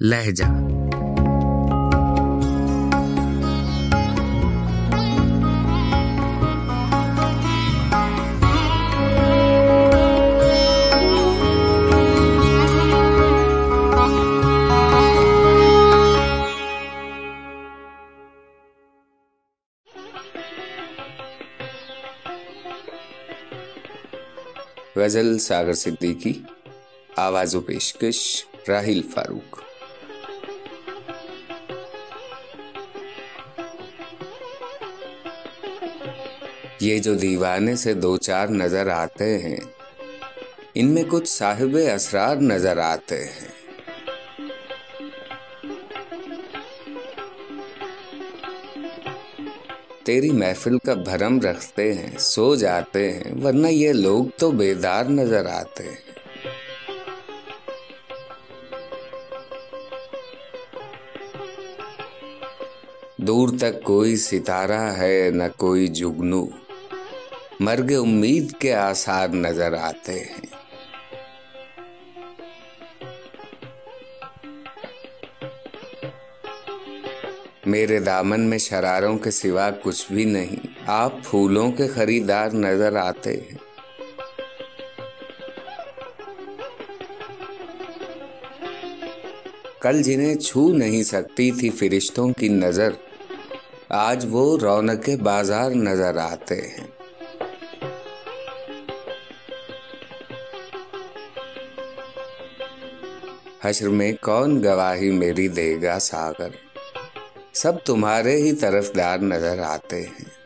لہجہ۔ غزل ساگر صدیقی آواز و پیشکش راہیل فاروق۔ یہ جو دیوانے سے دو چار نظر آتے ہیں، ان میں کچھ صاحب اسرار نظر آتے ہیں۔ تیری محفل کا بھرم رکھتے ہیں، سو جاتے ہیں، ورنہ یہ لوگ تو بیدار نظر آتے ہیں۔ دور تک کوئی ستارہ ہے، نہ کوئی جگنو۔ مرگ امید کے آثار نظر آتے ہیں۔ میرے دامن میں شراروں کے سوا کچھ بھی نہیں، آپ پھولوں کے خریدار نظر آتے ہیں۔ کل جنہیں چھو نہیں سکتی تھی فرشتوں کی نظر، آج وہ رونق بازار نظر آتے ہیں۔ حشر میں کون گواہی میری دے گا ساگر؟ سب تمہارے ہی طرف دار نظر آتے ہیں۔